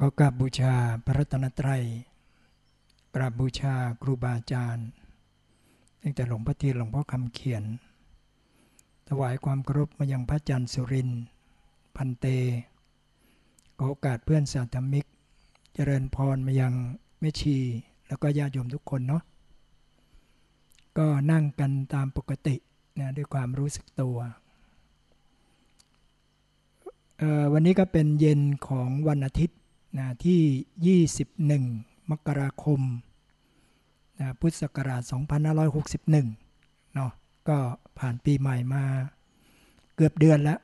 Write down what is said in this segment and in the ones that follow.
ก็กราบบูชาพระรัตนตรัย กราบบูชาครูบาอาจารย์ตั้งแต่หลวงพ่อทีหลวงพ่อคำเขียน ถวายความเคารพมายังพระอาจารย์สุริน พันเตขอโอกาสเพื่อนสาธมิก เจริญพรมายังแม่ชี แล้วก็ญาติโยมทุกคนเนาะ ก็นั่งกันตามปกตินะด้วยความรู้สึกตัววันนี้ก็เป็นเย็นของวันอาทิตย์ นะที่ 21 มกราคมนะพุทธศักราช 2561 เนาะก็ผ่านปีใหม่มาเกือบเดือนแล้ว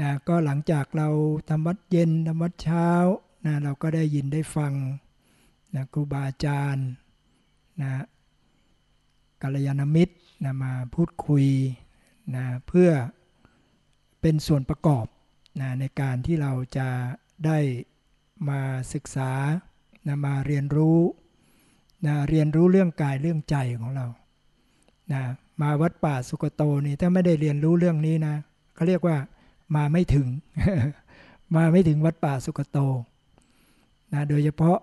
นะก็หลังจากเราทำวัดเย็นทำวัดเช้านะเราก็ได้ยินได้ฟังนะครูบาอาจารย์นะกัลยาณมิตรนะมาพูดคุยนะเพื่อเป็นส่วนประกอบนะในการที่เราจะ ได้มาศึกษานะมาเรียนรู้นะเรียนรู้เรื่องกายเรื่องใจของเรานะมาวัดป่าสุกโตนี่ถ้าไม่ได้เรียนรู้เรื่องนี้นะเขาเรียกว่ามาไม่ถึง มาไม่ถึงวัดป่าสุกโตนะโดยเฉพาะ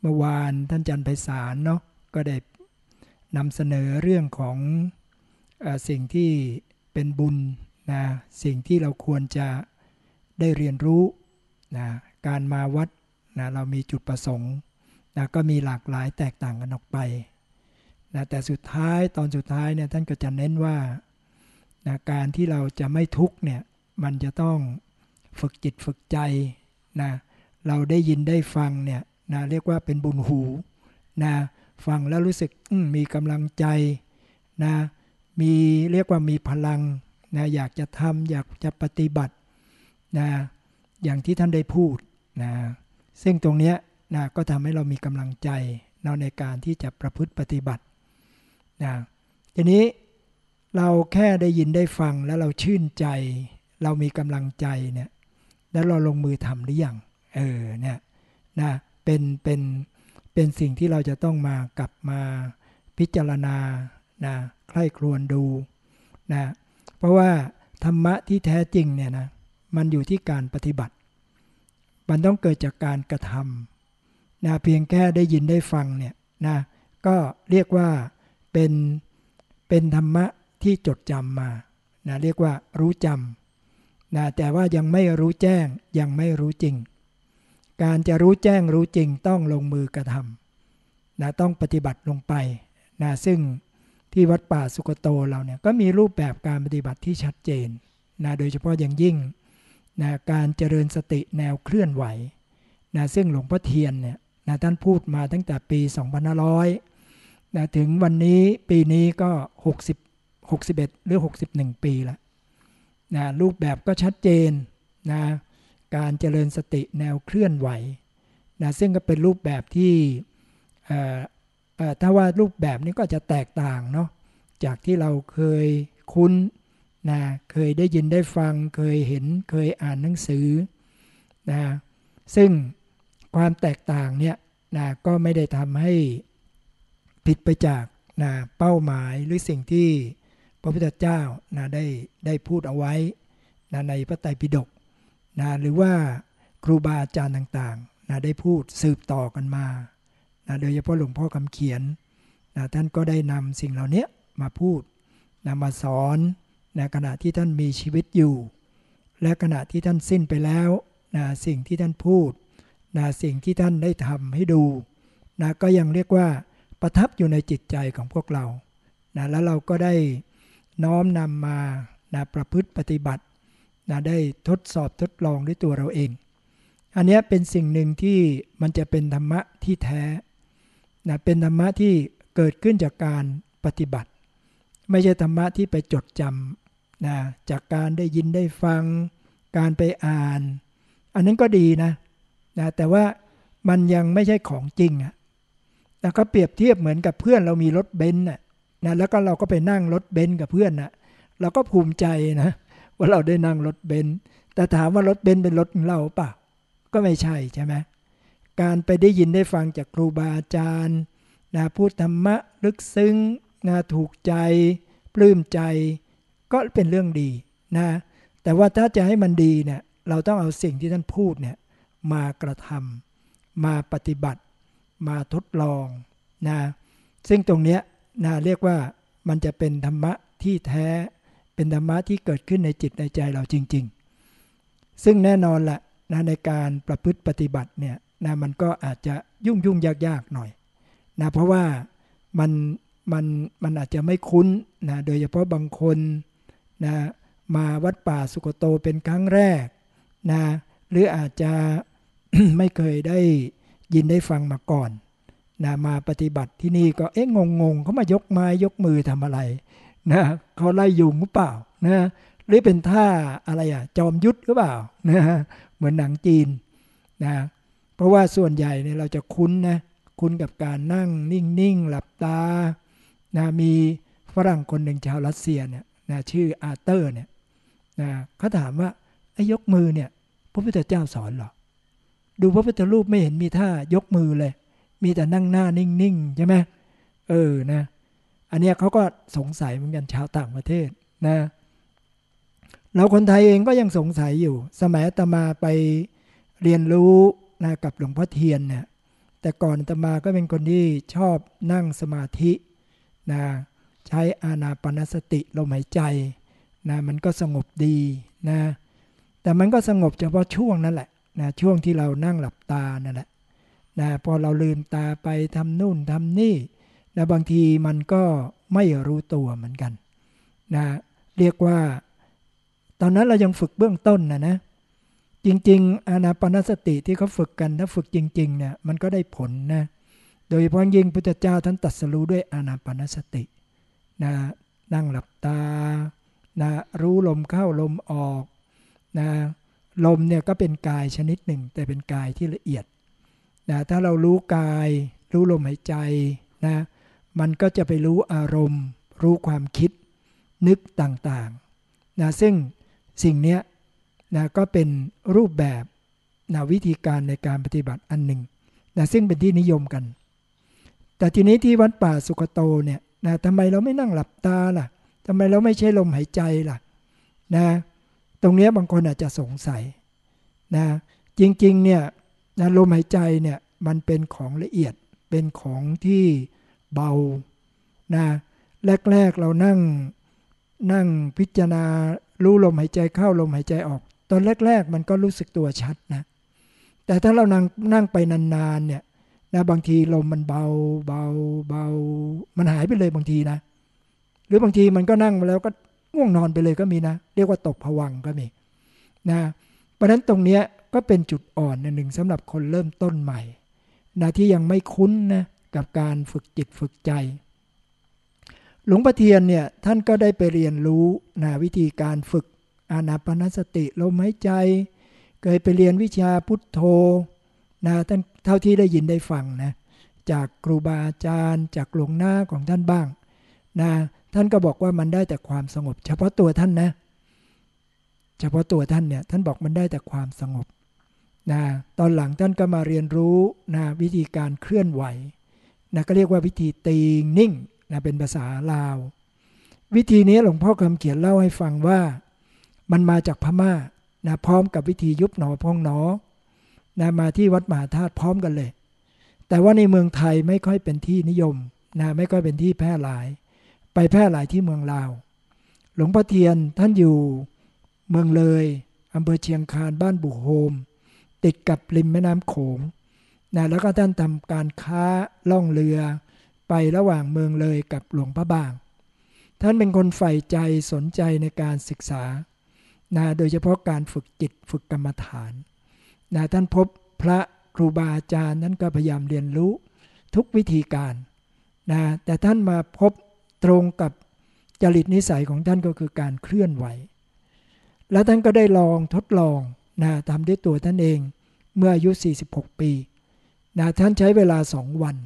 เมื่อวานท่านจันไพศาลเนาะก็ได้นำเสนอเรื่องของอสิ่งที่เป็นบุญนะสิ่งที่เราควรจะ ได้เรียนรู้นะการมาวัดนะเรามีจุดประสงค์นะก็มีหลากหลายแตกต่างกันออกไปนะแต่สุดท้ายตอนสุดท้ายเนี่ยท่านก็จะเน้นว่านะการที่เราจะไม่ทุกเนี่ยมันจะต้องฝึกจิตฝึกใจนะเราได้ยินได้ฟังเนี่ยนะเรียกว่าเป็นบุญหูนะฟังแล้วรู้สึกมีกำลังใจนะมีเรียกว่ามีพลังนะอยากจะทำอยากจะปฏิบัติ นะอย่างที่ท่านได้พูดนะซึ่งตรงนี้นะก็ทำให้เรามีกำลังใจเนาในการที่จะประพฤติปฏิบัตินะทีนี้เราแค่ได้ยินได้ฟังแล้วเราชื่นใจ เรามีกำลังใจเนี่ยแล้วเราลงมือทำหรือยังเออเนี่ยนะเป็นเป็นเป็นสิ่งที่เราจะต้องมากลับมาพิจารณานะใคร่ครวญดูนะเพราะว่าธรรมะที่แท้จริงเนี่ยนะ มันอยู่ที่การปฏิบัติ มันต้องเกิดจากการกระทำนะเพียงแค่ได้ยินได้ฟังเนี่ยนะก็เรียกว่าเป็นเป็นธรรมะที่จดจำมานะเรียกว่ารู้จำนะแต่ว่ายังไม่รู้แจ้งยังไม่รู้จริง การจะรู้แจ้งรู้จริงต้องลงมือกระทำนะต้องปฏิบัติลงไปนะซึ่งที่วัดป่าสุกโตเราเนี่ยก็มีรูปแบบการปฏิบัติที่ชัดเจนนะโดยเฉพาะอย่างยิ่ง นะการเจริญสติแนวเคลื่อนไหวนะซึ่งหลวงพ่อเทียนเนี่ยนะท่านพูดมาตั้งแต่ปี2500นะถึงวันนี้ปีนี้ก็ 60 61 หรือ 61 ปีแล้วนะรูปแบบก็ชัดเจนนะการเจริญสติแนวเคลื่อนไหวนะซึ่งก็เป็นรูปแบบที่ถ้าว่ารูปแบบนี้ก็จะแตกต่างเนาะจากที่เราเคยคุ้น นะเคยได้ยินได้ฟังเคยเห็นเคยอ่านหนังสือนะซึ่งความแตกต่างเนี่ยนะก็ไม่ได้ทำให้ผิดไปจากนะเป้าหมายหรือสิ่งที่พระพุทธเจ้านะได้ได้พูดเอาไว้นะในพระไตรปิฎกนะหรือว่าครูบาอาจารย์ต่างๆนะได้พูดสืบต่อกันมานะโดยเฉพาะหลวงพ่อคำเขียนนะท่านก็ได้นำสิ่งเหล่านี้มาพูดนะมาสอน นะขณะที่ท่านมีชีวิตอยู่ และขณะที่ท่านสิ้นไปแล้วนะสิ่งที่ท่านพูดนะสิ่งที่ท่านได้ทำให้ดูนะก็ยังเรียกว่าประทับอยู่ในจิตใจของพวกเรานะแล้วเราก็ได้น้อมนำมานะประพฤติปฏิบัตินะได้ทดสอบทดลองด้วยตัวเราเอง อันนี้เป็นสิ่งหนึ่งที่มันจะเป็นธรรมะที่แท้นะเป็นธรรมะที่เกิดขึ้นจากการปฏิบัติ ไม่ใช่ธรรมะที่ไปจดจำ นะจากการได้ยินได้ฟัง การไปอ่าน อันนั้นก็ดีนะนะแต่ว่ามันยังไม่ใช่ของจริงอะนะก็เปรียบเทียบเหมือนกับเพื่อนเรามีรถเบนซ์นะแล้วก็เราก็ไปนั่งรถเบนซ์กับเพื่อนนะเราก็ภูมิใจนะว่าเราได้นั่งรถเบนซ์แต่ถามว่ารถเบนซ์เป็นรถเราปล่าก็ไม่ใช่ใช่ไหมการไปได้ยินได้ฟังจากครูบาอาจารย์นะพูดธรรมะลึกซึ้งนะถูกใจ ปลื้มใจ ก็เป็นเรื่องดีนะแต่ว่าถ้าจะให้มันดีเนี่ยเราต้องเอาสิ่งที่ท่านพูดเนี่ยมากระทำมาปฏิบัติ มาทดลองนะซึ่งตรงเนี้ยนะเรียกว่ามันจะเป็นธรรมะที่แท้เป็นธรรมะที่เกิดขึ้นในจิตในใจเราจริง ๆ ซึ่งแน่นอนละนะในการประพฤติปฏิบัติเนี่ยนะมันก็อาจจะยุ่งยุ่งยากยากหน่อยนะเพราะว่ามันมันมันอาจจะไม่คุ้นนะโดยเฉพาะบางคน นะมาวัดป่าสุกโตเป็นครั้งแรกนะหรืออาจจะไม่เคยได้ยินได้ฟังมาก่อนนะมาปฏิบัติที่นี่ก็เอ๊ะงงงเขามายกไม้ยกมือทำอะไรนะเขาไล่ยุงหรือเปล่านะหรือเป็นท่าอะไรอะจอมยุทธหรือเปล่านะเหมือนหนังจีนนะเพราะว่าส่วนใหญ่เนี่ยเราจะคุ้นนะคุ้นกับการนั่งนิ่งๆ หลับตานะมีฝรั่งคนหนึ่งชาวรัสเซียเนี่ย นะชื่ออาร์เตอร์เนี่ยนะเขาถามว่าไอ้ยกมือเนี่ยพระพุทธเจ้าสอนหรอ ดูพระพุทธรูปไม่เห็นมีท่ายกมือเลย มีแต่นั่งหน้านิ่งๆใช่ไหมเออนะอันนี้เขาก็สงสัยเหมือนกันชาวต่างประเทศนะเราคนไทยเองก็ยังสงสัยอยู่ สมัยตมาไปเรียนรู้นะกับหลวงพ่อเทียนเนี่ยแต่ก่อนตมาก็เป็นคนที่ชอบนั่งสมาธินะ ใช้อานาปนสติลมหายใจนะมันก็สงบดีนะแต่มันก็สงบเฉพาะช่วงนั่นแหละนะช่วงที่เรานั่งหลับตานั่นแหละนะพอเราลืมตาไปทำนู่นทำนี่นะบางทีมันก็ไม่รู้ตัวเหมือนกันนะเรียกว่า ตอนนั้นเรายังฝึกเบื้องต้นนะนะจริง ๆ อานาปนสติที่เขาฝึกกันถ้าฝึกจริงๆเนี่ยมันก็ได้ผลนะโดยเฉพาะยิ่งพุทธเจ้าท่านตัดสรู้ด้วยอานาปนสติ นะนั่งหลับตานะรู้ลมเข้าลมออกนะลมเนี่ยก็เป็นกายชนิดหนึ่ง แต่เป็นกายที่ละเอียดนะถ้าเรารู้กาย รู้ลมหายใจนะมันก็จะไปรู้อารมณ์ รู้ความคิดนึกต่างๆนะซึ่งสิ่งนี้นะก็เป็นรูปแบบนะวิธีการในการปฏิบัติอันหนึ่งนะซึ่งเป็นที่นิยมกัน แต่ทีนี้ที่วัดป่าสุกโตเนี่ย นะทำไมเราไม่นั่งหลับตาล่ะทำไมเราไม่ใช้ลมหายใจล่ะนะตรงนี้บางคนอาจจะสงสัยนะจริงๆเนี่ยนะลมหายใจเนี่ยมันเป็นของละเอียดเป็นของที่เบานะแรกๆเรานั่งนั่งพิจารณารู้ลมหายใจเข้าลมหายใจออก ตอนแรก ๆ มันก็รู้สึกตัวชัดนะแต่ถ้าเรานั่งนั่งไปนานๆเนี่ย นะบางทีลมมันเบาเบาเบา มันหายไปเลยบางทีนะ หรือบางทีมันก็นั่งมาแล้วก็ง่วงนอนไปเลยก็มีนะ เรียกว่าตกผวังก็มีนะเพราะฉะนั้นตรงนี้ก็เป็นจุดอ่อนหนึ่งสำหรับคนเริ่มต้นใหม่นะที่ยังไม่คุ้นนะกับการฝึกจิตฝึกใจ หลวงพ่อเทียนเนี่ยท่านก็ได้ไปเรียนรู้นะวิธีการฝึกอานาปนสติลมหายใจ เคยไปเรียนวิชาพุทโธ นะท่านเท่าที่ได้ยินได้ฟังนะจากครูบาอาจารย์ จากหลวงหน้าของท่านบ้างนะท่านก็บอกว่ามันได้แต่ความสงบ เฉพาะตัวท่านนะ เฉพาะตัวท่านเนี่ยท่านบอกมันได้แต่ความสงบนะตอนหลังท่านก็มาเรียนรู้นะวิธีการเคลื่อนไหวนะก็เรียกว่าวิธีตีงนิ่งนะเป็นภาษาลาว วิธีนี้หลวงพ่อคำเขียนเล่าให้ฟังว่า มันมาจากพม่านะพร้อมกับวิธียุบหนอพองหนอ นะมาที่วัดมหาธาตุพร้อมกันเลย แต่ว่าในเมืองไทยไม่ค่อยเป็นที่นิยมนะไม่ค่อยเป็นที่แพร่หลาย ไปแพร่หลายที่เมืองลาว หลวงพ่อเทียนท่านอยู่เมืองเลยอำเภอเชียงคานบ้านบุโฮม ติดกับริมแม่น้ำโขงนะแล้วก็ท่านทำการค้าล่องเรือ ไประหว่างเมืองเลยกับหลวงพระบาง ท่านเป็นคนใฝ่ใจสนใจในการศึกษานะโดยเฉพาะการฝึกจิตฝึกกรรมฐาน นะท่านพบพระครูบาอาจารย์นั้นก็พยายามเรียนรู้ทุกวิธีการนะแต่ท่านมาพบตรงกับจริตนิสัยของท่านก็คือการเคลื่อนไหว แล้วท่านก็ได้ลองทดลองนะทำด้วยตัวท่านเองเมื่ออายุ 46 ปีนะท่านใช้เวลาสองวัน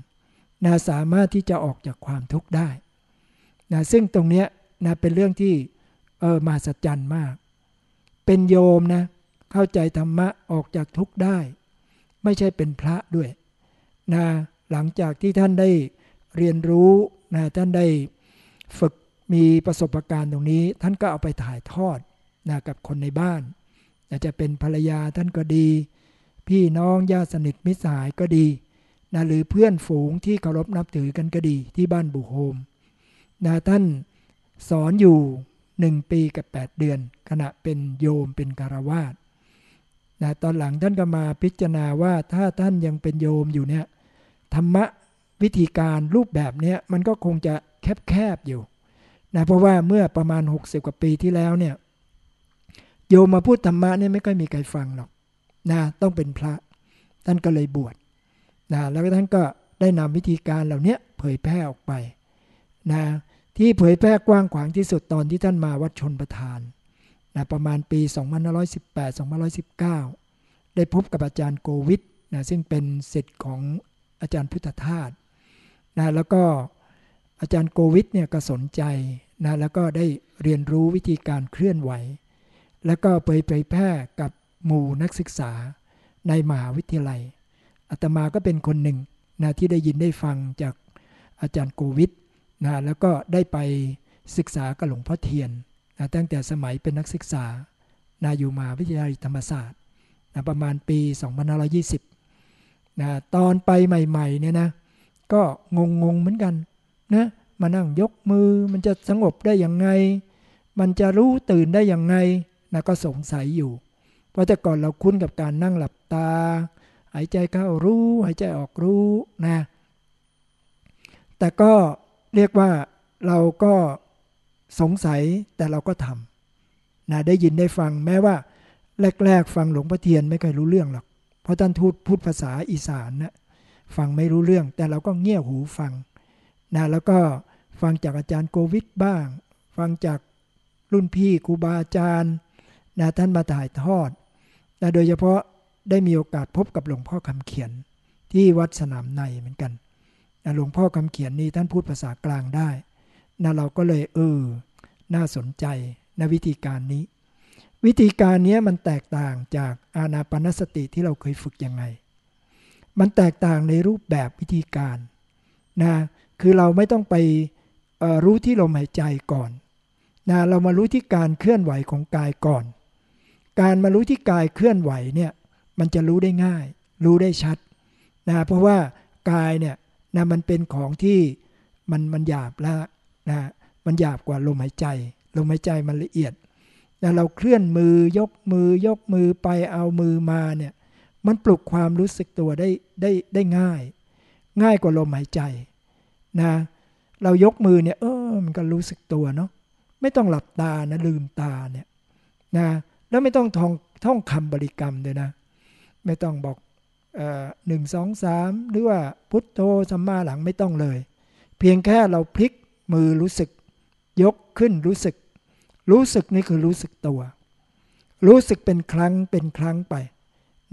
นะสามารถที่จะออกจากความทุกข์ได้นะซึ่งตรงนี้นะเป็นเรื่องที่เออมาสัจจันมาก เป็นโยมนะ เข้าใจธรรมะออกจากทุกข์ได้ ไม่ใช่เป็นพระด้วยนะหลังจากที่ท่านได้เรียนรู้นะท่านได้ฝึกมีประสบการณ์ตรงนี้ ท่านก็เอาไปถ่ายทอดนะกับคนในบ้านจะเป็นภรรยาท่านก็ดี พี่น้องญาติสนิทมิตรสหายก็ดีนะหรือเพื่อนฝูงที่เคารพนับถือกันก็ดีที่บ้านบุโฮมนะท่านสอนอยู่หนึ่งปีกับ 8 เดือน ขณะเป็นโยมเป็นคารวาส นะตอนหลังท่านก็มาพิจารณาว่าถ้าท่านยังเป็นโยมอยู่เนี่ยธรรมะวิธีการรูปแบบเนี้มันก็คงจะแคบๆอยู่นะเพราะว่าเมื่อประมาณ 60 กว่าปีที่แล้วเนี่ยโยมมาพูดธรรมะเนี่ยไม่ค่อยมีใครฟังหรอกนะต้องเป็นพระท่านก็เลยบวชนะแล้วท่านก็ได้นำวิธีการเหล่านี้เผยแพร่ออกไปนะที่เผยแพร่กว้างขวางที่สุดตอนที่ท่านมาวัดชนประทาน นะประมาณปี 2518-2519 ได้พบกับอาจารย์โกวิทนะซึ่งเป็นศิษย์ของอาจารย์พุทธทาสนะแล้วก็อาจารย์โกวิทเนี่ยก็สนใจนะแล้วก็ได้เรียนรู้วิธีการเคลื่อนไหว แล้วก็เผยแพร่กับหมู่นักศึกษาในมหาวิทยาลัยอาตมาก็เป็นคนหนึ่งนะที่ได้ยินได้ฟังจากอาจารย์โกวิทนะแล้วก็ได้ไปศึกษากับหลวงพ่อเทียน นะตั้งแต่สมัยเป็นนักศึกษานะอยู่มาวิทยาลัยธรรมศาสตร์นะประมาณปี 2520นะตอนไปใหม่ๆเนี่ยนะก็งงๆเหมือนกันนะมานั่งยกมือมันจะสงบได้ยังไง มันจะรู้ตื่นได้ยังไงนะก็สงสัยอยู่ เพราะแต่ก่อนเราคุ้นกับการนั่งหลับตา หายใจเข้ารู้ หายใจออกรู้นะแต่ก็เรียกว่าเราก็ สงสัยแต่เราก็ทำนะได้ยินได้ฟังแม้ว่า แรก ๆ ฟังหลวงพ่อเทียนไม่เคยรู้เรื่องหรอก เพราะท่านพูดพูดภาษาอีสานนะฟังไม่รู้เรื่อง แต่เราก็เงี่ยหูฟังนะแล้วก็ฟังจากอาจารย์โกวิทบ้าง ฟังจากรุ่นพี่ครูบาอาจารย์นะท่านมาถ่ายทอดนะโดยเฉพาะได้มีโอกาสพบกับหลวงพ่อคำเขียนที่วัดสนามในเหมือนกันนะหลวงพ่อคำเขียนนี่ท่านพูดภาษากลางได้ นะเราก็เลยเออ น่าสนใจนะวิธีการนี้ วิธีการนี้มันแตกต่างจากอานาปนสติที่เราเคยฝึกยังไง มันแตกต่างในรูปแบบวิธีการนะคือเราไม่ต้องไปรู้ที่ลมหายใจก่อนนะเรามารู้ที่การเคลื่อนไหวของกายก่อน การมารู้ที่กายเคลื่อนไหวเนี่ยมันจะรู้ได้ง่าย รู้ได้ชัดนะเพราะว่ากายเนี่ยนะมันเป็นของที่มันมันหยาบแล้ว นะมันหยาบกว่าลมหายใจ ลมหายใจมันละเอียดนะเราเคลื่อนมือยกมือยกมือไปเอามือมาเนี่ยมันปลุกความรู้สึกตัวได้ได้ได้ง่าย ง่ายกว่าลมหายใจนะเรายกมือเนี่ยเออมันก็รู้สึกตัวเนาะไม่ต้องหลับตานะลืมตาเนี่ยนะแล้วไม่ต้องท่องท่องคำบริกรรมเลยนะ ไม่ต้องบอกหนึ่งสองสามหรือว่าพุทโธสัมมาหลังไม่ต้องเลย เพียงแค่เราพลิก มือรู้สึก ยกขึ้นรู้สึก รู้สึกนี่คือรู้สึกตัว รู้สึกเป็นครั้งเป็นครั้งไป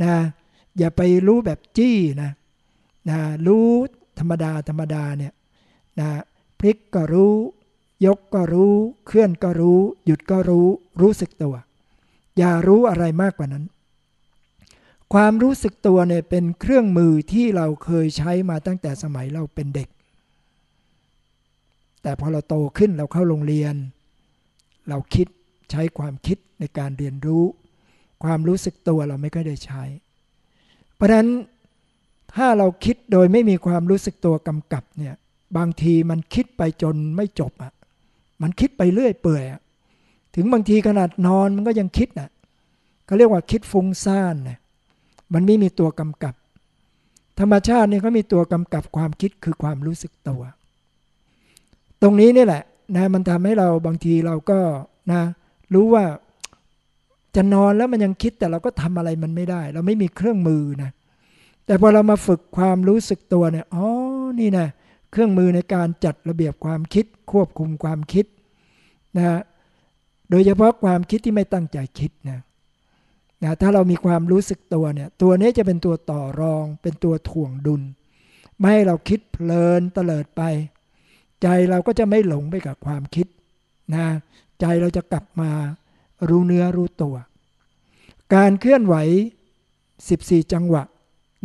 นะอย่าไปรู้แบบจี้นะนะรู้ธรรมดาธรรมดาเนี่ยนะพลิกก็รู้ ยกก็รู้ เคลื่อนก็รู้ หยุดก็รู้ รู้สึกตัว อย่ารู้อะไรมากกว่านั้น ความรู้สึกตัวเนี่ยเป็นเครื่องมือที่เราเคยใช้มาตั้งแต่สมัยเราเป็นเด็ก แต่พอเราโตขึ้นเราเข้าโรงเรียน เราคิดใช้ความคิดในการเรียนรู้ ความรู้สึกตัวเราไม่ค่อยได้ใช้ เพราะฉะนั้นถ้าเราคิดโดยไม่มีความรู้สึกตัวกำกับเนี่ยบางทีมันคิดไปจนไม่จบอะมันคิดไปเรื่อยเปื่อยถึงบางทีขนาดนอนมันก็ยังคิดน่ะเขาเรียกว่าคิดฟุ้งซ่านนะมันไม่มีตัวกำกับ ธรรมชาติเนี่ยเขามีตัวกำกับความคิดคือความรู้สึกตัว ตรงนี้นี่แหละนะมันทำให้เราบางทีเราก็นะรู้ว่าจะนอนแล้วมันยังคิดแต่เราก็ทำอะไรมันไม่ได้ เราไม่มีเครื่องมือนะแต่พอเรามาฝึกความรู้สึกตัวเนี่ยอ๋อนี่นะเครื่องมือในการจัดระเบียบความคิดควบคุมความคิดนะโดยเฉพาะความคิดที่ไม่ตั้งใจคิดนะนะถ้าเรามีความรู้สึกตัวเนี่ยตัวนี้จะเป็นตัวต่อรอง เป็นตัวถ่วงดุล ไม่ให้เราคิดเพลินเตลิดไป ใจเราก็จะไม่หลงไปกับความคิดนะใจเราจะกลับมารู้เนื้อรู้ตัว การเคลื่อนไหว 14 จังหวะ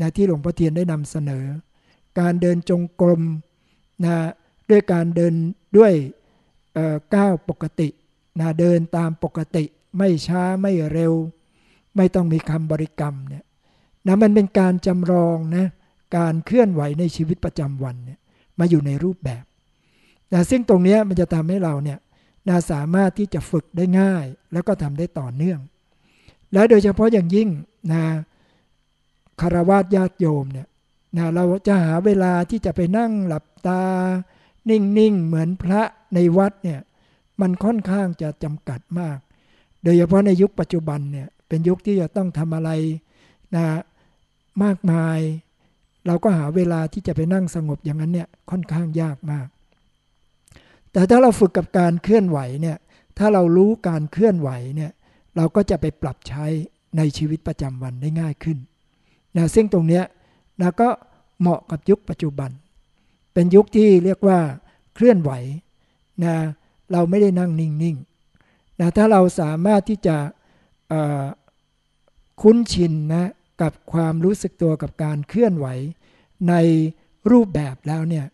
นะที่หลวงพ่อเทียนได้นำเสนอ การเดินจงกรมนะด้วยการเดินด้วยก้าวปกตินะเดินตามปกติ ไม่ช้าไม่เร็ว ไม่ต้องมีคำบริกรรมเนี่ยนะมันเป็นการจำลองนะการเคลื่อนไหวในชีวิตประจำวันเนี่ยมาอยู่ในรูปแบบ นะซึ่งตรงนี้มันจะทำให้เราเนี่ยนะสามารถที่จะฝึกได้ง่าย แล้วก็ทำได้ต่อเนื่อง และโดยเฉพาะอย่างยิ่งนะคารวะญาติโยมเนี่ยนะเราจะหาเวลาที่จะไปนั่งหลับตา นิ่งๆ เหมือนพระในวัดเนี่ยมันค่อนข้างจะจำกัดมาก โดยเฉพาะในยุคปัจจุบันเนี่ยเป็นยุคที่จะต้องทำอะไรนะมากมาย เราก็หาเวลาที่จะไปนั่งสงบอย่างนั้นเนี่ยค่อนข้างยากมาก แต่ถ้าเราฝึกกับการเคลื่อนไหวเนี่ยถ้าเรารู้การเคลื่อนไหวเนี่ยเราก็จะไปปรับใช้ในชีวิตประจำวันได้ง่ายขึ้นนะซึ่งตรงนี้นะก็เหมาะกับยุคปัจจุบัน เป็นยุคที่เรียกว่าเคลื่อนไหวนะเราไม่ได้นั่งนิ่งๆนะถ้าเราสามารถที่จะคุ้นชินนะกับความรู้สึกตัวกับการเคลื่อนไหวในรูปแบบแล้วเนี่ย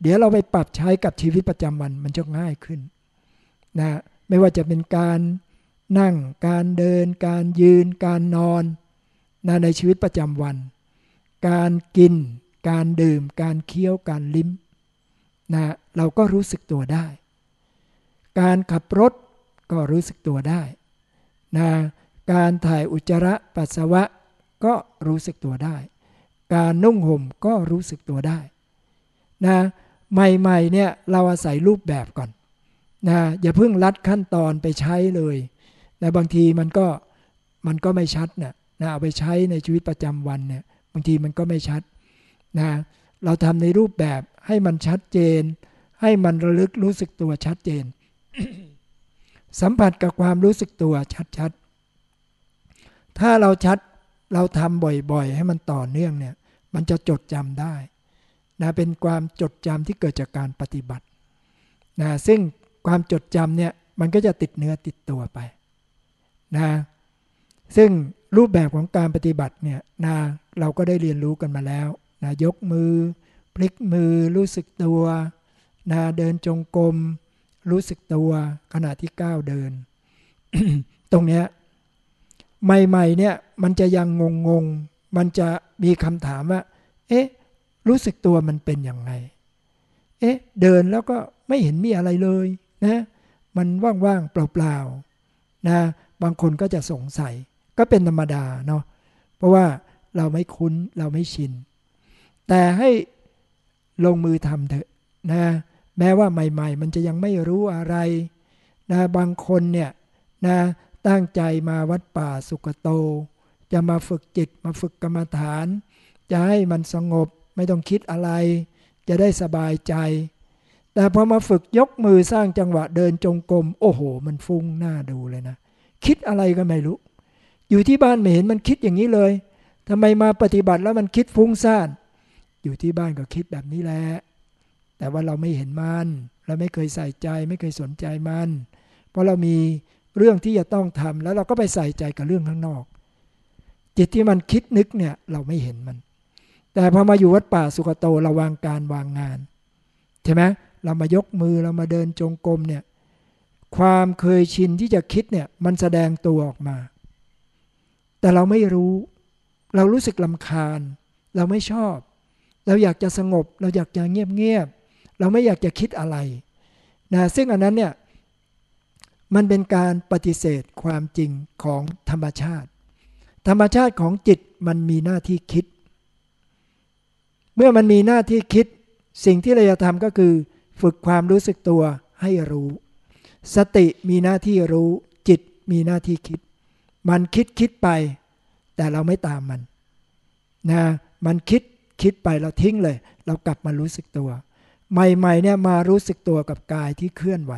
เดี๋ยวเราไปปรับใช้กับชีวิตประจำวันมันจะง่ายขึ้นนะไม่ว่าจะเป็นการนั่งการเดิน การยืน การนอนนะในชีวิตประจำวัน การกิน การดื่ม การเคี้ยวการลิ้มนะเราก็รู้สึกตัวได้ การขับรถก็รู้สึกตัวได้นะการถ่ายอุจจาระปัสสาวะก็รู้สึกตัวได้ การนุ่งห่มก็รู้สึกตัวได้นะ ใหม่ๆเนี่ยเราอาศัยรูปแบบก่อนนะอย่าเพิ่งลัดขั้นตอนไปใช้เลยนะบางทีมันก็มันก็ไม่ชัดนะนะเอาไปใช้ในชีวิตประจำวันเนี่ยบางทีมันก็ไม่ชัดนะเราทำในรูปแบบให้มันชัดเจน ให้มันระลึกรู้สึกตัวชัดเจน สัมผัสกับความรู้สึกตัวชัดๆถ้าเราชัดเราทำบ่อยๆ ให้มันต่อเนื่องเนี่ย มันจะจดจำได้ นะเป็นความจดจำที่เกิดจากการปฏิบัตินะซึ่งความจดจำเนี่ยมันก็จะติดเนื้อติดตัวไปนะซึ่งรูปแบบของการปฏิบัติเนี่ยนะเราก็ได้เรียนรู้กันมาแล้วนะยกมือ พลิกมือ รู้สึกตัวนะเดินจงกรมรู้สึกตัวขณะที่ก้าวเดิน ตรงเนี้ยใหม่ๆเนี่ยมันจะยังงงงมันจะมีคำถามว่า เอ๊ะ รู้สึกตัวมันเป็นยังไง เอ๊ะ เดินแล้วก็ไม่เห็นมีอะไรเลยนะ มันว่างๆ เปล่าๆ นะ บางคนก็จะสงสัย ก็เป็นธรรมดาเนาะ เพราะว่าเราไม่คุ้นเราไม่ชิน แต่ให้ลงมือทำเถอะนะ แม้ว่าใหม่ ๆ มันจะยังไม่รู้อะไรนะ บางคนเนี่ยนะตั้งใจมาวัดป่าสุกโต จะมาฝึกจิตมาฝึกกรรมฐาน จะให้มันสงบ ไม่ต้องคิดอะไร จะได้สบายใจ แต่พอมาฝึกยกมือสร้างจังหวะเดินจงกรมโอ้โห มันฟุ้งหน้าดูเลยนะ คิดอะไรก็ไม่รู้ อยู่ที่บ้านไม่เห็นมันคิดอย่างนี้เลยทำไมมาปฏิบัติแล้วมันคิดฟุ้งซ่าน อยู่ที่บ้านก็คิดแบบนี้แหละแต่ว่าเราไม่เห็นมัน เราไม่เคยใส่ใจไม่เคยสนใจมัน เพราะเรามีเรื่องที่จะต้องทำแล้วเราก็ไปใส่ใจกับเรื่องข้างนอก จิตที่มันคิดนึกเนี่ยเราไม่เห็นมัน แต่พอมาอยู่วัดป่าสุกโตราวางการวางงานใช่ไหมเรามายกมือเรามาเดินจงกรมเนี่ยความเคยชินที่จะคิดเนี่ยมันแสดงตัวออกมา แต่เราไม่รู้ เรารู้สึกลำคาญ เราไม่ชอบ เราอยากจะสงบ เราอยากจะเงียบๆเราไม่อยากจะคิดอะไรนะซึ่งอันนั้นเนี่ยมันเป็นการปฏิเสธความจริงของธรรมชาติ ธรรมชาติของจิตมันมีหน้าที่คิด เมื่อมันมีหน้าที่คิดสิ่งที่เราจะทำก็คือ ฝึกความรู้สึกตัวให้รู้ สติมีหน้าที่รู้ จิตมีหน้าที่คิด มันคิดคิดไป แต่เราไม่ตามมันนะมันคิดคิดไปเราทิ้งเลย เรากลับมารู้สึกตัว ใหม่ๆเนี่ยมารู้สึกตัวกับกายที่เคลื่อนไหว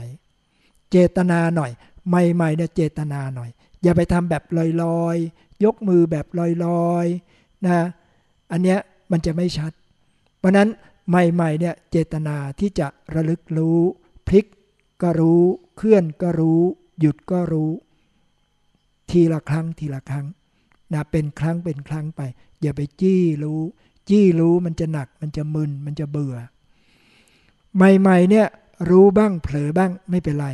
เจตนาหน่อย ใหม่ๆเนี่ยเจตนาหน่อย อย่าไปทำแบบลอยๆ ยกมือแบบลอยๆนะอันเนี้ยมันจะไม่ชัด เพราะนั้นใหม่ๆเนี่ยเจตนาที่จะระลึกรู้ พลิกก็รู้ เคลื่อนก็รู้ หยุดก็รู้ ทีละครั้งทีละครั้งนะเป็นครั้งเป็นครั้งไป อย่าไปจี้รู้ จี้รู้มันจะหนักมันจะมึนมันจะเบื่อ ใหม่ๆเนี่ยรู้บ้างเผลอบ้างไม่เป็นไร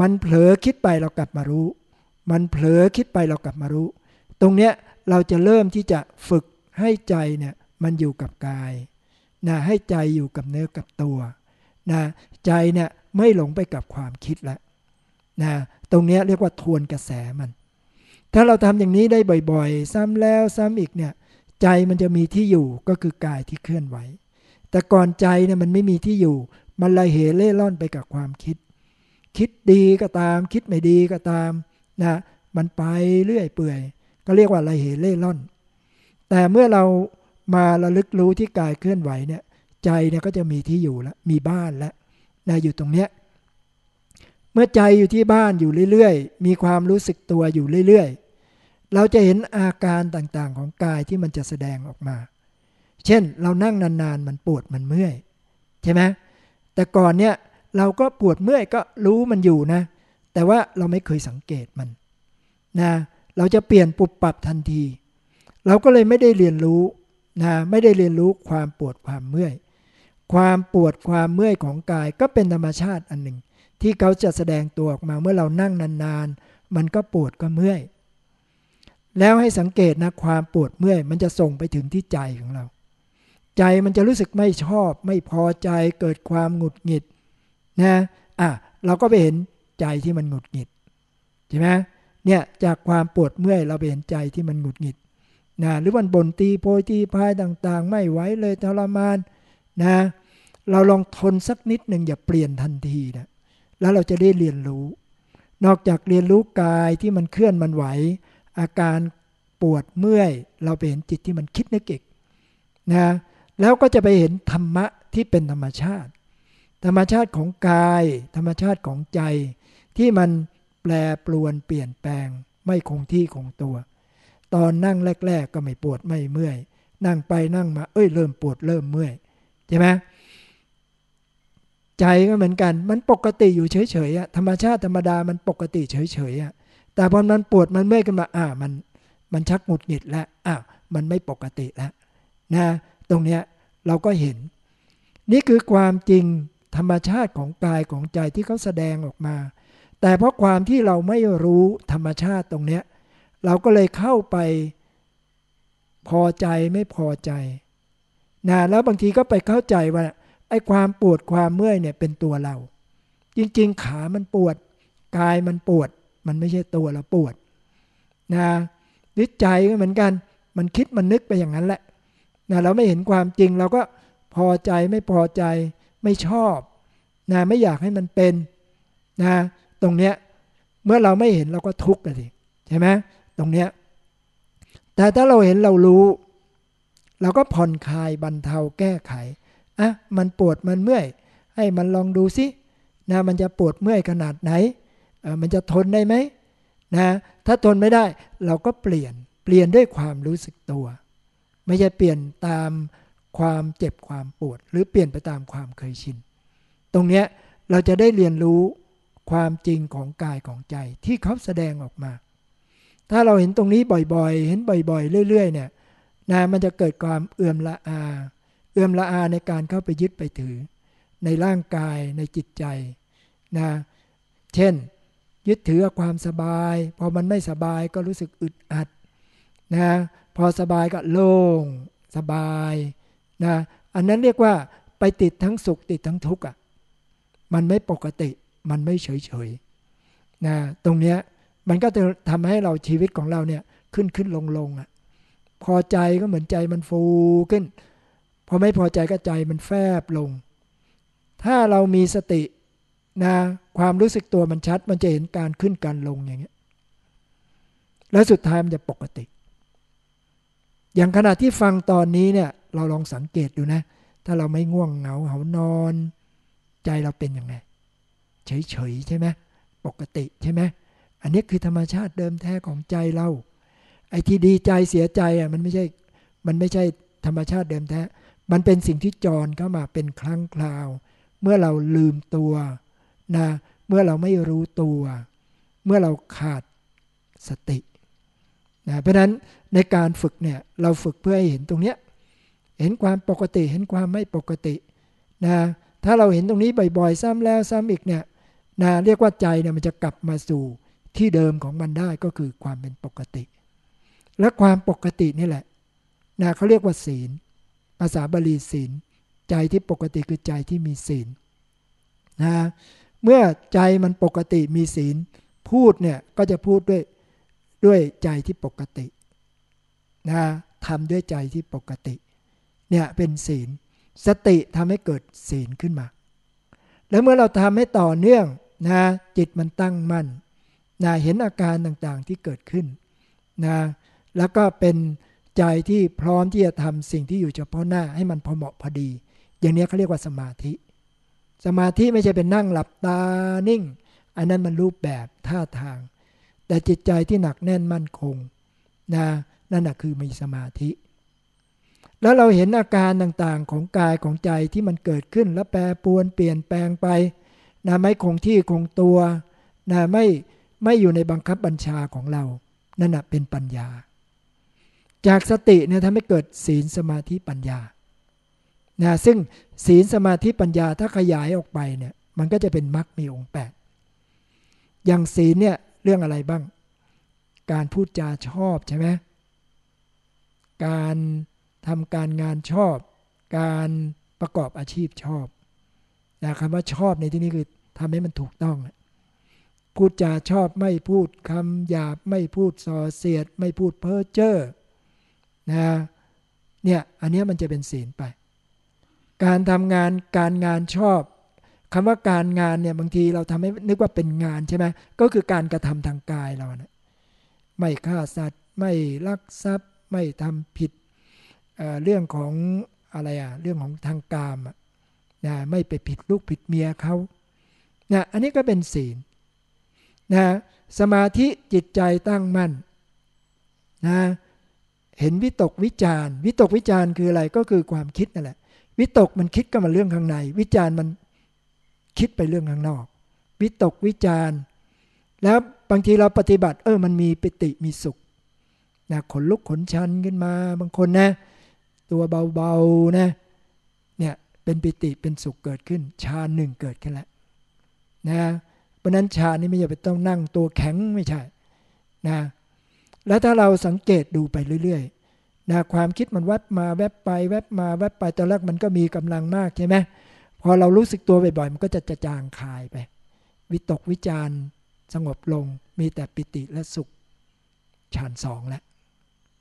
มันเผลอคิดไปเรากลับมารู้ มันเผลอคิดไปเรากลับมารู้ ตรงเนี้ยเราจะเริ่มที่จะฝึกให้ใจเนี่ยมันอยู่กับกาย นะให้ใจอยู่กับเนื้อกับตัวนะใจเนี่ยไม่หลงไปกับความคิดแล้วนะตรงนี้เรียกว่าทวนกระแสมัน ถ้าเราทำอย่างนี้ได้บ่อยๆ ซ้ำแล้วซ้ำอีกเนี่ยใจมันจะมีที่อยู่ก็คือกายที่เคลื่อนไหว แต่ก่อนใจเนี่ยมันไม่มีที่อยู่ มันละเหเล่ร่อนไปกับความคิด คิดดีก็ตาม คิดไม่ดีก็ตามนะมันไปเรื่อยเปื่อย ก็เรียกว่าละเหเล่ร่อน แต่เมื่อเรา มาระลึกรู้ที่กายเคลื่อนไหวเนี่ยใจเนี่ยก็จะมีที่อยู่แล้วมีบ้านแล้วนะอยู่ตรงเนี้ยเมื่อใจอยู่ที่บ้านอยู่เรื่อยๆ มีความรู้สึกตัวอยู่เรื่อยๆ เราจะเห็นอาการต่างๆของกายที่มันจะแสดงออกมา เช่นเรานั่งนานๆ มันปวดมันเมื่อยใช่ไหมแต่ก่อนเนี่ยเราก็ปวดเมื่อยก็รู้มันอยู่นะ แต่ว่าเราไม่เคยสังเกตมันนะเราจะเปลี่ยนปุบปรับทันที เราก็เลยไม่ได้เรียนรู้ นะไม่ได้เรียนรู้ความปวดความเมื่อย ความปวดความเมื่อยของกายก็เป็นธรรมชาติอันหนึ่ง ที่เขาจะแสดงตัวออกมาเมื่อเรานั่งนานๆ มันก็ปวดก็เมื่อย แล้วให้สังเกตนะความปวดเมื่อย มันจะส่งไปถึงที่ใจของเรา ใจมันจะรู้สึกไม่ชอบ ไม่พอใจเกิดความหงุดหงิดนะอะเราก็ไปเห็นใจที่มันหงุดหงิดใช่ไหมเนี่ยจากความปวดเมื่อยเราไปเห็นใจที่มันหงุดหงิด นะหรือวันบนตีโพยตีพายต่างๆ ไม่ไหวเลยทรมานนะเราลองทนสักนิดหนึ่งอย่าเปลี่ยนทันทีนะแล้วเราจะได้เรียนรู้ นอกจากเรียนรู้กายที่มันเคลื่อนมันไหว อาการปวดเมื่อย เราไปเห็นจิตที่มันคิดนึกเอกนะแล้วก็จะไปเห็นธรรมะที่เป็นธรรมชาติ ธรรมชาติของกาย ธรรมชาติของใจ ที่มันแปรปรวนเปลี่ยนแปลงไม่คงที่คงตัว ตอนนั่งแรก ๆ ก็ไม่ปวดไม่เมื่อย นั่งไปนั่งมา เอ้ยเริ่มปวดเริ่มเมื่อยใช่ไหมใจก็เหมือนกัน มันปกติอยู่เฉยๆธรรมชาติธรรมดามันปกติเฉยๆแต่พอมันปวดมันเมื่อยขึ้นมาอ่ามันมันชักหงุดหงิดแล้วอ่ามันไม่ปกติแล้วนะตรงเนี้ยเราก็เห็น นี่คือความจริงธรรมชาติของกายของใจที่เขาแสดงออกมา แต่เพราะความที่เราไม่รู้ธรรมชาติตรงเนี้ย เราก็เลยเข้าไปพอใจไม่พอใจนะแล้วบางทีก็ไปเข้าใจว่าไอ้ความปวดความเมื่อยเนี่ยเป็นตัวเรา จริงๆ ขามันปวด กายมันปวด มันไม่ใช่ตัวเราปวดนะนิใจก็เหมือนกัน มันคิดมันนึกไปอย่างนั้นแหละนะเราไม่เห็นความจริงเราก็พอใจไม่พอใจไม่ชอบนะไม่อยากให้มันเป็นนะตรงเนี้ยเมื่อเราไม่เห็นเราก็ทุกข์เลยใช่ไหม ตรงเนี้ยแต่ถ้าเราเห็นเรารู้ เราก็ผ่อนคลายบรรเทาแก้ไขอะมันปวดมันเมื่อย ให้มันลองดูสินะมันจะปวดเมื่อยขนาดไหนมันจะทนได้ไหมนะถ้าทนไม่ได้เราก็เปลี่ยนเปลี่ยนด้วยความรู้สึกตัว ไม่ใช่เปลี่ยนตามความเจ็บความปวด หรือเปลี่ยนไปตามความเคยชิน ตรงนี้เราจะได้เรียนรู้ความจริงของกายของใจที่เขาแสดงออกมา ถ้าเราเห็นตรงนี้บ่อยๆ เห็นบ่อยๆ เรื่อย ๆ เนี่ยนะมันจะเกิดความเอื่อมละอา เอื้อมละอาในการเข้าไปยึดไปถือ ในร่างกายในจิตใจนะเช่น ยึดถือความสบาย พอมันไม่สบายก็รู้สึกอึดอัดนะพอสบายก็โล่งสบายนะอันนั้นเรียกว่าไปติดทั้งสุขติดทั้งทุกข์อะมันไม่ปกติมันไม่เฉยเฉยนะตรงเนี้ย มันก็จะทำให้เราชีวิตของเราเนี่ยขึ้นขึ้นลงลงอะพอใจก็เหมือนใจมันฟูขึ้น พอไม่พอใจก็ใจมันแฟบลง ถ้าเรามีสตินะความรู้สึกตัวมันชัด มันจะเห็นการขึ้นการลงอย่างเงี้ยแล้วสุดท้ายมันจะปกติ อย่างขณะที่ฟังตอนนี้เนี่ย เราลองสังเกตดูนะ ถ้าเราไม่ง่วงเหงาเหานอน ใจเราเป็นยังไง เฉยๆใช่ไหมปกติใช่ไหม อันนี้คือธรรมชาติเดิมแท้ของใจเรา ไอ้ที่ดีใจเสียใจอะมันไม่ใช่ มันไม่ใช่ธรรมชาติเดิมแท้ มันเป็นสิ่งที่จรเข้ามาเป็นครั้งคราว เมื่อเราลืมตัวนะ เมื่อเราไม่รู้ตัว เมื่อเราขาดสตินะเพราะนั้นในการฝึกเนี่ยเราฝึกเพื่อให้เห็นตรงเนี้ย เห็นความปกติ เห็นความไม่ปกตินะ ถ้าเราเห็นตรงนี้บ่อยๆ ซ้ำแล้วซ้ำอีกเนี่ยนะเรียกว่าใจเนี่ยมันจะกลับมาสู่ ที่เดิมของมันได้ก็คือความเป็นปกติ และความปกตินี่แหละนะเขาเรียกว่าศีล ภาษาบาลีศีล ใจที่ปกติคือใจที่มีศีลนะเมื่อใจมันปกติมีศีล พูดเนี่ยก็จะพูดด้วยด้วยใจที่ปกตินะทำด้วยใจที่ปกติ เนี่ยเป็นศีล สติทำให้เกิดศีลขึ้นมา แล้วเมื่อเราทำให้ต่อเนื่องนะจิตมันตั้งมั่น นะเห็นอาการต่างๆที่เกิดขึ้นนะแล้วก็เป็นใจที่พร้อมที่จะทำสิ่งที่อยู่เฉพาะหน้าให้มันพอเหมาะพอดี อย่างนี้เขาเรียกว่าสมาธิ สมาธิไม่ใช่เป็นนั่งหลับตานิ่ง อันนั้นมันรูปแบบท่าทาง แต่จิตใจที่หนักแน่นมั่นคงนะนั่นแหะคือมีสมาธิ แล้วเราเห็นอาการต่างๆของกายของใจที่มันเกิดขึ้น แล้วแปรปวนเปลี่ยนแปลงไปนะไม่คงที่คงตัวนะไม่ ไม่อยู่ในบังคับบัญชาของเรา นั่นแหะเป็นปัญญา จากสติเนี่ยทำให้เกิดศีลสมาธิปัญญานะซึ่งศีลสมาธิปัญญาถ้าขยายออกไปเนี่ยมันก็จะเป็นมรรคมีองค์แปดอย่างศีลเนี่ยเรื่องอะไรบ้าง การพูดจาชอบใช่ไหมการทำการงานชอบ การประกอบอาชีพชอบนะคำว่าชอบในที่นี้คือทำให้มันถูกต้อง พูดจาชอบไม่พูดคำหยาบไม่พูดส่อเสียด ไม่พูดเพ้อเจ้อนะเนี่ยอันนี้มันจะเป็นศีลไป การทำงานการงานชอบคำว่าการงานเนี่ยบางทีเราทำให้นึกว่าเป็นงานใช่ไหมก็คือการกระทำทางกายเรานะไม่ฆ่าสัตว์ ไม่ลักทรัพย์ ไม่ทำผิดเเรื่องของอะไรอะเรื่องของทางกามนะไม่ไปผิดลูกผิดเมียเขานะอันนี้ก็เป็นศีล นะสมาธิจิตใจตั้งมั่นนะเห็นวิตกวิจารวิตกวิจารคืออะไรก็คือความคิดนั่นแหละ วิตกมันคิดก็มาเรื่องข้างใน วิจารมันคิดไปเรื่องข้างนอก วิตกวิจารแล้วบางทีเราปฏิบัติ เออมันมีปิติมีสุขนะขนลุกขนชันขึ้นมาบางคนนะ ตัวเบาๆนะเนี่ยเป็นปิติเป็นสุขเกิดขึ้นชาหนึ่งเกิดขึ้นแล้วนะ เพราะนั้นชานี่ไม่ใช่ไปต้องนั่งตัวแข็งไม่ใช่นะแล้วถ้าเราสังเกตดูไปเรื่อยๆนะความคิดมันแวบมาแวบไปแวบมาแวบไปตอนแรกมันก็มีกำลังมากใช่ไหมพอเรารู้สึกตัวบ่อยๆมันก็จะจะจางคายไป วิตกวิจารสงบลงมีแต่ปิติและสุขฌานสองแล้ว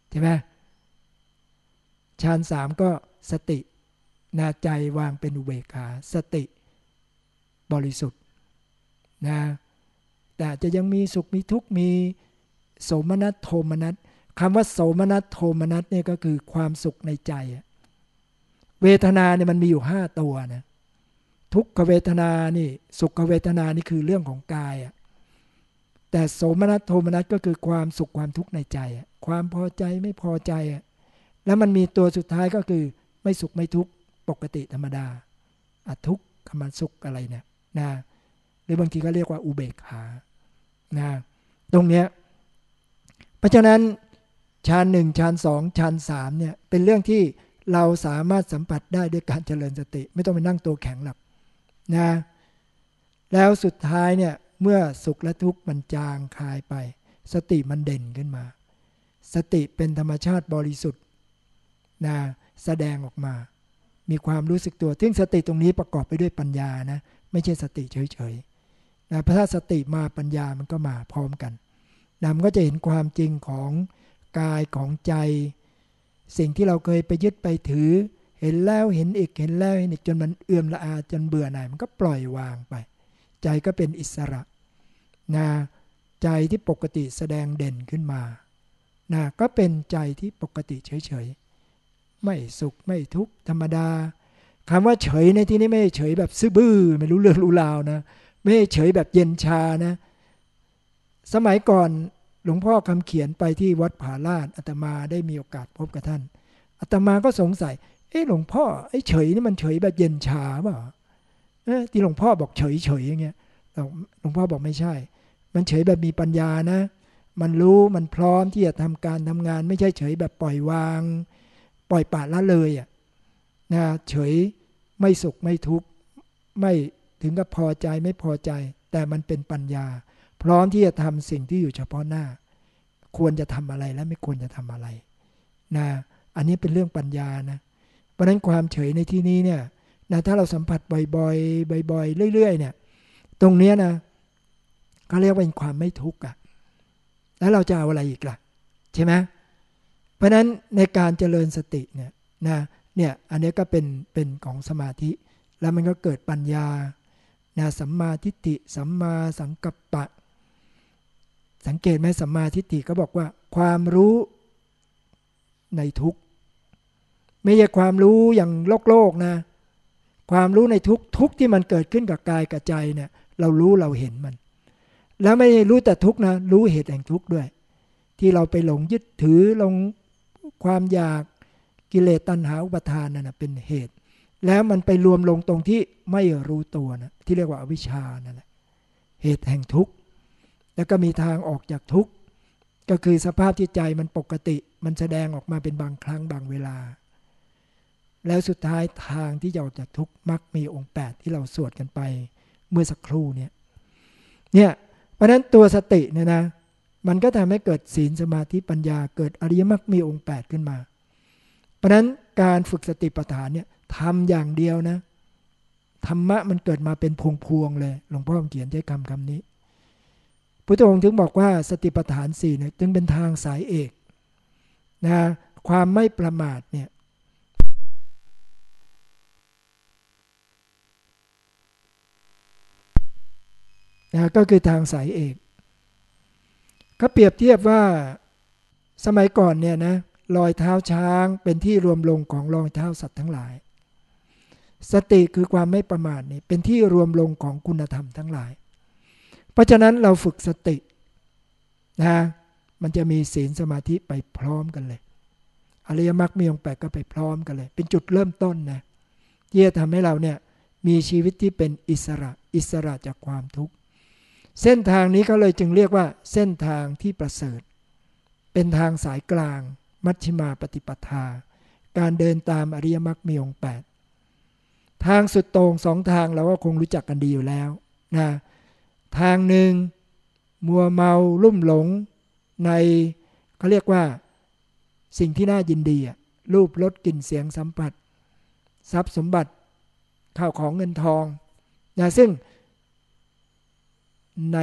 ใช่ไหมฌานสามก็สตินาใจวางเป็นอุเบกขาสติ บริสุทธิ์ นะแต่จะยังมีสุขมีทุกข์มีโสมนัสโทมนัสคำว่าโสมนัสโทมนัสเนี่ยก็คือความสุขในใจ เวทนาเนี่ยมันมีอยู่ห้าตัวนะทุกขเวทนานี่สุขเวทนานี่คือเรื่องของกายอะแต่โสมนัสโทมนัสก็คือความสุขความทุกข์ในใจอะความพอใจไม่พอใจอะแล้วมันมีตัวสุดท้ายก็คือไม่สุขไม่ทุกข์ปกติธรรมดาอทุกขมันสุขอะไรเนี่ยนะ รือบางทีก็เรียกว่าอุเบกขานะตรงเนี้ยเพราะฉะนั้นฌานหนึ่งฌานสองฌานสามเนี่ยเป็นเรื่องที่เราสามารถสัมผัสได้ด้วยการเจริญสติ ไม่ต้องไปนั่งตัวแข็งหรอกนะแล้วสุดท้ายเนี่ยเมื่อสุขและทุกข์มันจางคลายไป สติมันเด่นขึ้นมา สติเป็นธรรมชาติบริสุทธิ์นะแสดงออกมา มีความรู้สึกตัวซึ่งสติตรงนี้ประกอบไปด้วยปัญญานะ ไม่ใช่สติเฉยๆ นะพระถ้าสติมาปัญญามันก็มาพร้อมกันนะมันก็จะเห็นความจริงของกายของใจ สิ่งที่เราเคยไปยึดไปถือ เห็นแล้วเห็นอีกเห็นแล้วเห็นอีกจนมันเอื่อมละอาจนเบื่อหน่ายมันก็ปล่อยวางไป ใจก็เป็นอิสระนะใจที่ปกติแสดงเด่นขึ้นมานะก็เป็นใจที่ปกติเฉยๆ ไม่สุขไม่ทุกข์ธรรมดาคำว่าเฉยในที่นี้ไม่เฉยแบบซื่อบื้อไม่รู้เรื่องรู้ราวนะ ไม่เฉยแบบเย็นชานะ สมัยก่อนหลวงพ่อคำเขียนไปที่วัดผาลาดอาตมาได้มีโอกาสพบกับท่านอาตมาก็สงสัย เอ๊ะหลวงพ่อไอ้เฉยนี่มันเฉยแบบเย็นชาเปล่าเออที่หลวงพ่อบอกเฉยเฉยอย่างเงี้ยหลวงพ่อบอกไม่ใช่ มันเฉยแบบมีปัญญานะ มันรู้มันพร้อมที่จะทำการทำงาน ไม่ใช่เฉยแบบปล่อยวาง ปล่อยปละละเลยอะนะเฉยไม่สุขไม่ทุกข์ไม่ ถึงกับพอใจไม่พอใจ แต่มันเป็นปัญญา พร้อมที่จะทำสิ่งที่อยู่เฉพาะหน้า ควรจะทำอะไรและไม่ควรจะทำอะไรนะอันนี้เป็นเรื่องปัญญานะเพราะนั้นความเฉยในที่นี้เนี่ยนะถ้าเราสัมผัสบ่อยๆบ่อยๆเรื่อย ๆ เนี่ย ตรงเนี้นะเขาเรียกว่าเป็นความไม่ทุกข์อะแล้วเราจะเอาอะไรอีกล่ะ ใช่ไหมเพราะนั้นในการเจริญสติเนี่ยนะเนี่ยอันนี้ก็เป็นเป็นของสมาธิ แล้วมันก็เกิดปัญญา นะสัมมาทิฏฐิสัมมาสังกัปปะ สังเกตไหมสัมมาทิฏฐิก็บอกว่า ความรู้ในทุกไม่ใช่ความรู้อย่างโลกโลกนะ ความรู้ในทุกทุกที่มันเกิดขึ้นกับกายกับใจเนี่ย เรารู้เราเห็นมัน แล้วไม่รู้แต่ทุกนะ รู้เหตุแห่งทุกด้วย ที่เราไปหลงยึดถือลงความอยากกิเลสตัณหาอุปทานนั่นเป็นเหตุ แล้วมันไปรวมลงตรงที่ไม่รู้ตัวนะที่เรียกว่าอวิชชานั่นแหละเหตุแห่งทุกข์แล้วก็มีทางออกจากทุกข์ก็คือสภาพที่ใจมันปกติ มันแสดงออกมาเป็นบางครั้งบางเวลา แล้วสุดท้ายทางที่จะออกจากทุกข์มักมีองค์ 8 ที่เราสวดกันไปเมื่อสักครู่เนี่ยเนี่ยเพราะนั้นตัวสติเนี่ยนะมันก็ทำให้เกิดศีลสมาธิปัญญาเกิดอริยมรรคมีองค์ 8 ขึ้นมา เพราะนั้น การฝึกสติปัฏฐานเนี่ยทำอย่างเดียวนะธรรมะมันเกิดมาเป็นพวงๆเลยหลวงพ่อเขียนใช้คำคำนี้พุทธองค์ถึงบอกว่าสติปัฏฐานสี่เนี่ยจึงเป็นทางสายเอกนะความไม่ประมาทเนี่ยนะก็คือทางสายเอกก็เปรียบเทียบว่าสมัยก่อนเนี่ยนะ รอยเท้าช้างเป็นที่รวมลงของรอยเท้าสัตว์ทั้งหลาย สติคือความไม่ประมาทนี่เป็นที่รวมลงของคุณธรรมทั้งหลาย เพราะฉะนั้นเราฝึกสตินะมันจะมีศีลสมาธิไปพร้อมกันเลยอริยมรรคมีองค์แปดก็ไปพร้อมกันเลย เป็นจุดเริ่มต้นนะที่จะทำให้เราเนี่ยมีชีวิตที่เป็นอิสระอิสระจากความทุกข์ เส้นทางนี้เขาเลยจึงเรียกว่า เส้นทางที่ประเสริฐ เป็นทางสายกลาง มัชฌิมาปฏิปทา การเดินตามอริยมรรคมีองค์แปดทางสุดต่งสองทางเราก็คงรู้จักกันดีอยู่แล้วนะทางหนึ่งมัวเมาลุ่มหลงในเขาเรียกว่าสิ่งที่น่ายินดีรูปรสกลิ่นเสียงสัมผัส ทรัพย์สมบัติข้าวของเงินทองนะซึ่งใน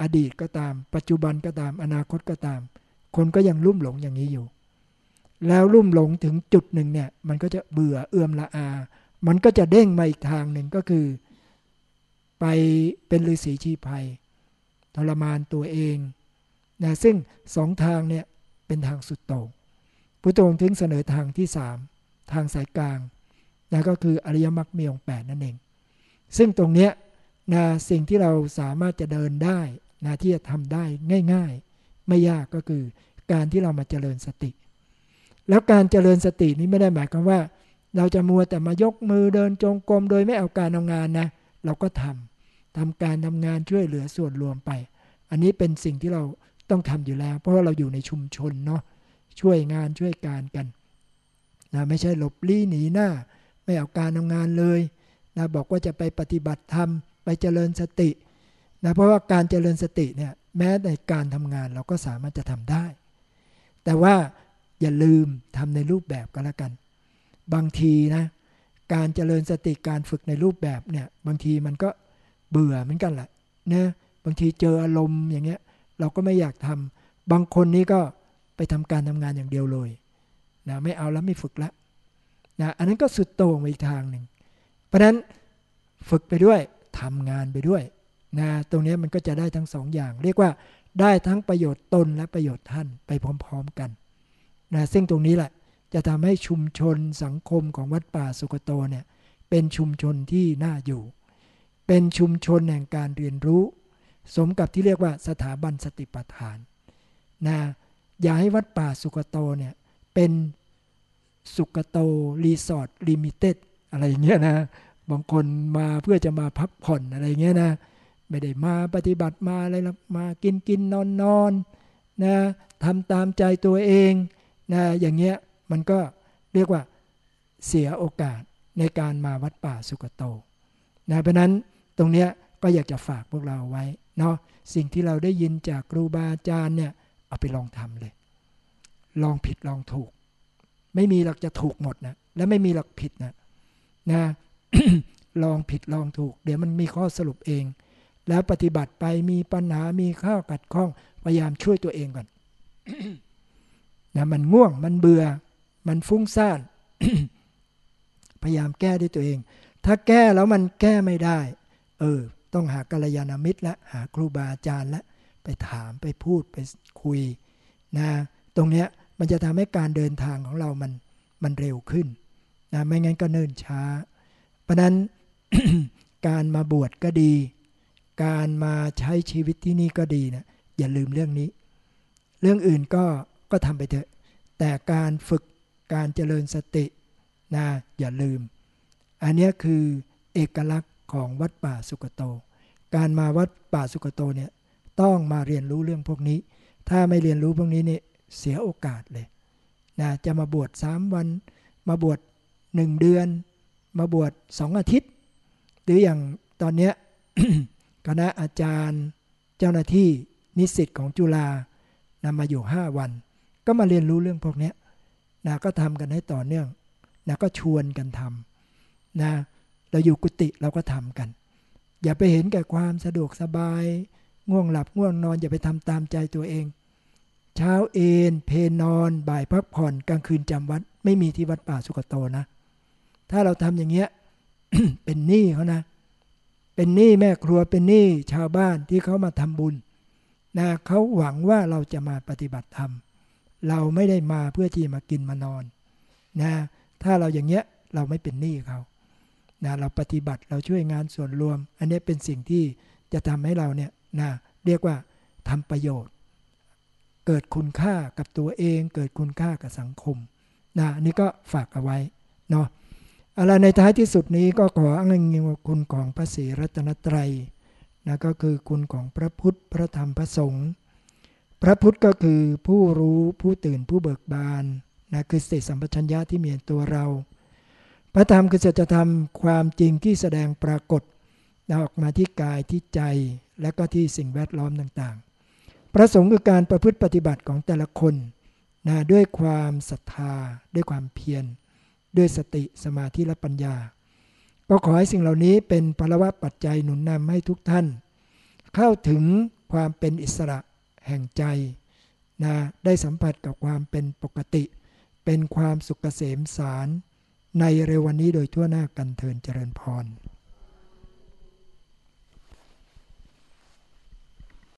อดีตก็ตาม ปัจจุบันก็ตามอนาคตก็ตาม คนก็ยังลุ่มหลงอย่างนี้อยู่ แล้วลุ่มหลงถึงจุดหนึ่งเนี่ยมันก็จะเบื่อเอื่อมละอา มันก็จะเด้งมาอีกทางหนึ่งก็คือ ไปเป็นฤาษีชีภัยทรมานตัวเองนะซึ่งสองทางเนี่ยเป็นทางสุดโต่งพุทธองค์ถึงเสนอทางที่สามทางสายกลางนะก็คืออริยมรรคมีองค์แปดนั่นเอง ซึ่งตรงเนี้ยนะสิ่งที่เราสามารถจะเดินได้นะที่จะทำได้ง่าย ๆ ไม่ยากก็คือการที่เรามาเจริญสติ แล้วการเจริญสตินี้ไม่ได้หมายความว่า เราจะมัวแต่มายกมือเดินจงกรมโดยไม่เอาการเอางานนะ เราก็ทำทำการทำงานช่วยเหลือส่วนรวมไป อันนี้เป็นสิ่งที่เราต้องทำอยู่แล้ว เพราะว่าเราอยู่ในชุมชนเนาะช่วยงานช่วยการกันนะไม่ใช่หลบลี้หนีหน้า ไม่เอาการทำงานเลยนะบอกว่าจะไปปฏิบัติธรรมไปเจริญสตินะเพราะว่าการเจริญสติเนี่ยแม้ในการทำงานเราก็สามารถจะทำได้ แต่ว่า อย่าลืมทำในรูปแบบก็แล้วกัน บางทีนะ การเจริญสติการฝึกในรูปแบบเนี่ย บางทีมันก็เบื่อเหมือนกันแหละนะบางทีเจออารมณ์อย่างเงี้ย เราก็ไม่อยากทำบางคนนี้ก็ไปทำการทำงานอย่างเดียวเลยนะไม่เอาแล้วไม่ฝึกแล้วนะอันนั้นก็สุดโต่งไปอีกทางหนึ่ง เพราะนั้นฝึกไปด้วยทำงานไปด้วยนะตรงนี้มันก็จะได้ทั้งสองอย่าง เรียกว่าได้ทั้งประโยชน์ตนและประโยชน์ท่านไปพร้อม ๆ กัน นะซึ่งตรงนี้แหละจะทำให้ชุมชนสังคมของวัดป่าสุกโตเนี่ยเป็นชุมชนที่น่าอยู่ เป็นชุมชนแห่งการเรียนรู้ สมกับที่เรียกว่าสถาบันสติปัฏฐานนะอย่าให้วัดป่าสุคะโตเนี่ยเป็นสุคะโตรีสอร์ท limited อะไรอย่างเงี้ยนะบางคนมาเพื่อจะมาพักผ่อนอะไรเงี้ยนะไม่ได้มาปฏิบัติมาอะไรมากินกินนอนนอนนะทำตามใจตัวเอง นะอย่างเงี้ยมันก็เรียกว่าเสียโอกาสในการมาวัดป่าสุคะโตนะเพราะนั้นตรงเนี้ยก็อยากจะฝากพวกเราไว้เนาะสิ่งที่เราได้ยินจากครูบาอาจารย์เนี่ยเอาไปลองทำเลย ลองผิดลองถูก ไม่มีหลักจะถูกหมดนะและไม่มีหลักผิดนะนะลองผิดลองถูก เดี๋ยวมันมีข้อสรุปเอง แล้วปฏิบัติไปมีปัญหามีข้าวกัดข้องพยายามช่วยตัวเองก่อน นะมันง่วงมันเบื่อ มันฟุ้งซ่านพยายามแก้ด้วยตัวเอง ถ้าแก้แล้วมันแก้ไม่ได้ เออ ต้องหากัลยาณมิตรละหาครูบาอาจารย์ละไปถามไปพูดไปคุยนะตรงเนี้ยมันจะทำให้การเดินทางของเรามันมันเร็วขึ้นนะไม่งั้นก็เนิ่นช้า เพราะนั้นการมาบวชก็ดี การมาใช้ชีวิตที่นี่ก็ดีนะอย่าลืมเรื่องนี้ เรื่องอื่นก็ ก็ทำไปเถอะ แต่การฝึกการเจริญสตินะอย่าลืม อันนี้คือเอกลักษณ์ของวัดป่าสุกโต การมาวัดป่าสุกโตเนี่ยต้องมาเรียนรู้เรื่องพวกนี้ ถ้าไม่เรียนรู้พวกนี้เนี่ยเสียโอกาสเลยนะจะมาบวชสามวัน มาบวชหนึ่งเดือน มาบวชสองอาทิตย์ หรืออย่างตอนเนี้ยคณะอาจารย์เจ้าหน้าที่นิสิตของจุฬานำมาอยู่ 5 วัน ก็มาเรียนรู้เรื่องพวกนี้นะก็ทำกันให้ต่อเนื่องนะก็ชวนกันทำนะเราอยู่กุฏิเราก็ทำกัน อย่าไปเห็นแก่ความสะดวกสบาย ง่วงหลับง่วงนอน อย่าไปทำตามใจตัวเอง เช้าเอนเพนนอน บ่ายพักผ่อนกลางคืนจำวัด ไม่มีที่วัดป่าสุกโตนะ ถ้าเราทำอย่างเงี้ยเป็นหนี้เขานะ เป็นหนี้แม่ครัวเป็นหนี้ชาวบ้านที่เขามาทำบุญนะเขาหวังว่าเราจะมาปฏิบัติธรรม เราไม่ได้มาเพื่อที่มากินมานอนนะถ้าเราอย่างเงี้ยเราไม่เป็นหนี้เขานะเราปฏิบัติเราช่วยงานส่วนรวม อันนี้เป็นสิ่งที่จะทำให้เราเนี่ยนะเรียกว่าทำประโยชน์ เกิดคุณค่ากับตัวเอง เกิดคุณค่ากับสังคมนะนี่ก็ฝากเอาไว้เนาะอะไรในท้ายที่สุดนี้ก็ขออ้างอิงคุณของพระศรีรัตนตรัยนะก็คือคุณของพระพุทธพระธรรมพระสงฆ์ พระพุทธก็คือผู้รู้ผู้ตื่นผู้เบิกบานนะคือสติสัมปชัญญะที่มีในตัวเรา พระธรรมคือสัจธรรมความจริงที่แสดงปรากฏออกมาที่กายที่ใจและก็ที่สิ่งแวดล้อมต่างๆ ประสงค์คือการประพฤติปฏิบัติของแต่ละคนนะด้วยความศรัทธา ด้วยความเพียร ด้วยสติสมาธิและปัญญา ก็ขอให้สิ่งเหล่านี้เป็นพลวะปัจจัยหนุนนำให้ทุกท่าน เข้าถึงความเป็นอิสระ แห่งใจนะได้สัมผัสกับความเป็นปกติ เป็นความสุขเกษมสาร ในเร็ววันนี้โดยทั่วหน้ากันเทินเจริญพร